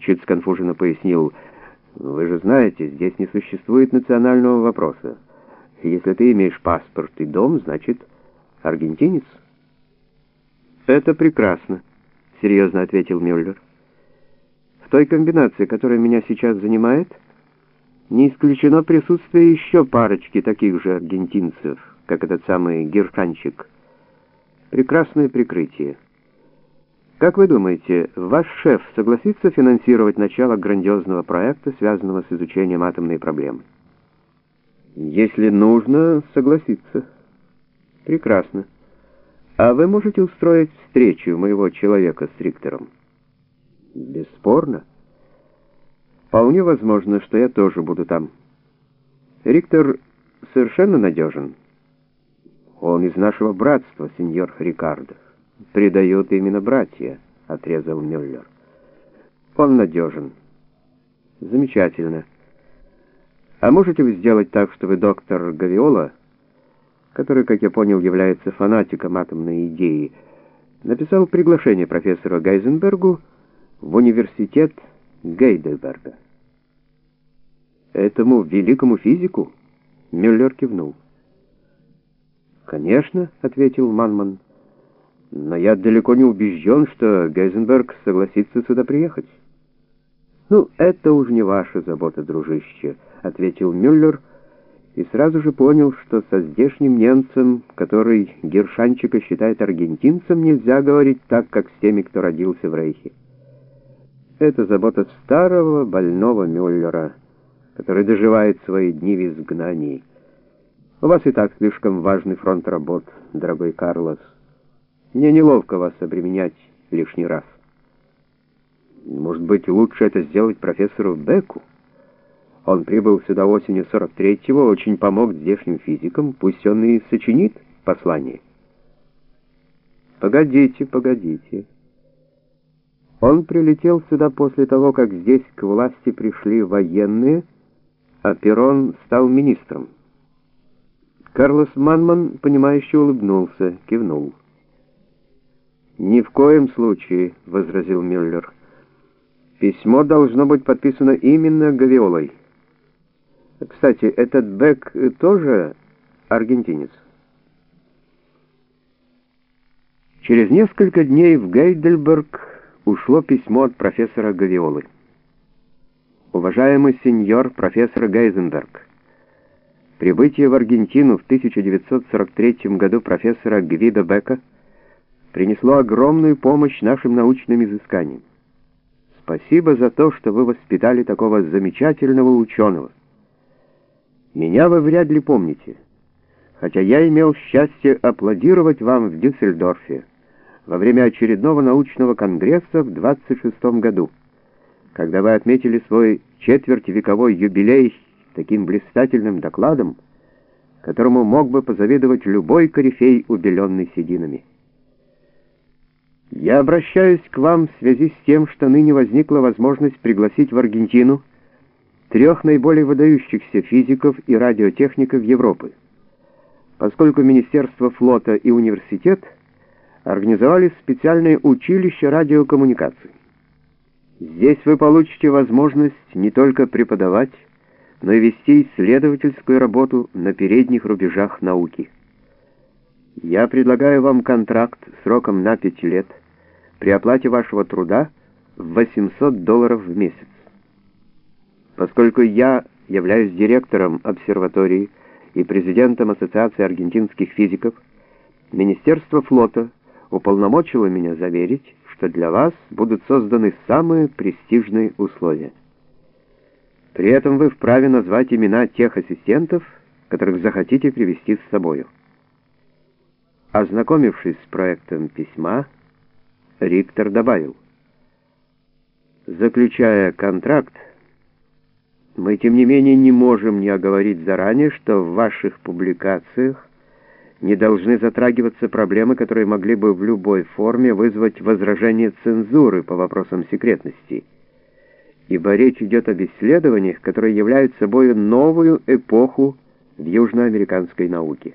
чуть сконфуженно пояснил, «Вы же знаете, здесь не существует национального вопроса. Если ты имеешь паспорт и дом, значит, аргентинец». «Это прекрасно», — серьезно ответил Мюллер. «В той комбинации, которая меня сейчас занимает, не исключено присутствие еще парочки таких же аргентинцев, как этот самый Герканчик. Прекрасное прикрытие». Как вы думаете, ваш шеф согласится финансировать начало грандиозного проекта, связанного с изучением атомной проблемы? Если нужно, согласится. Прекрасно. А вы можете устроить встречу моего человека с Риктором? Бесспорно. Вполне возможно, что я тоже буду там. Риктор совершенно надежен. Он из нашего братства, сеньор Рикардо предают именно братья», — отрезал Мюллер. «Он надежен». «Замечательно. А можете вы сделать так, чтобы доктор Гавиола, который, как я понял, является фанатиком атомной идеи, написал приглашение профессору Гайзенбергу в университет Гейдельберга?» «Этому великому физику?» — Мюллер кивнул. «Конечно», — ответил Манман. Но я далеко не убежден, что Гейзенберг согласится сюда приехать. «Ну, это уж не ваша забота, дружище», — ответил Мюллер, и сразу же понял, что со здешним немцем, который Гершанчика считает аргентинцем, нельзя говорить так, как с теми, кто родился в Рейхе. Это забота старого больного Мюллера, который доживает свои дни в изгнании. У вас и так слишком важный фронт работ, дорогой Карлос. Мне неловко вас обременять лишний раз. Может быть, лучше это сделать профессору Беку? Он прибыл сюда осенью 43-го, очень помог здешним физикам, пусть он и сочинит послание. Погодите, погодите. Он прилетел сюда после того, как здесь к власти пришли военные, а Перрон стал министром. Карлос Манман, понимающе улыбнулся, кивнул. «Ни в коем случае», — возразил Мюллер. «Письмо должно быть подписано именно Гавиолой. Кстати, этот Бек тоже аргентинец?» Через несколько дней в Гейдельберг ушло письмо от профессора Гавиолы. «Уважаемый сеньор профессор Гейзенберг, прибытие в Аргентину в 1943 году профессора Гвида Бека — принесло огромную помощь нашим научным изысканиям. Спасибо за то, что вы воспитали такого замечательного ученого. Меня вы вряд ли помните, хотя я имел счастье аплодировать вам в Дюссельдорфе во время очередного научного конгресса в 26 году, когда вы отметили свой четвертьвековой юбилей таким блистательным докладом, которому мог бы позавидовать любой корифей, убеленный сединами. Я обращаюсь к вам в связи с тем, что ныне возникла возможность пригласить в Аргентину трех наиболее выдающихся физиков и радиотехников Европы, поскольку Министерство флота и университет организовали специальное училище радиокоммуникаций. Здесь вы получите возможность не только преподавать, но и вести исследовательскую работу на передних рубежах науки. Я предлагаю вам контракт сроком на 5 лет – при оплате вашего труда в 800 долларов в месяц. Поскольку я являюсь директором обсерватории и президентом Ассоциации аргентинских физиков, Министерство флота уполномочило меня заверить, что для вас будут созданы самые престижные условия. При этом вы вправе назвать имена тех ассистентов, которых захотите привести с собою. Ознакомившись с проектом письма, Риктор добавил. Заключая контракт, мы, тем не менее, не можем не оговорить заранее, что в ваших публикациях не должны затрагиваться проблемы, которые могли бы в любой форме вызвать возражение цензуры по вопросам секретности, ибо речь идет об исследованиях, которые являются собой новую эпоху в южноамериканской науке.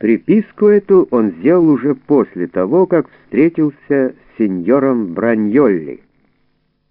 Приписку эту он сделал уже после того, как встретился с сеньором Браньолли.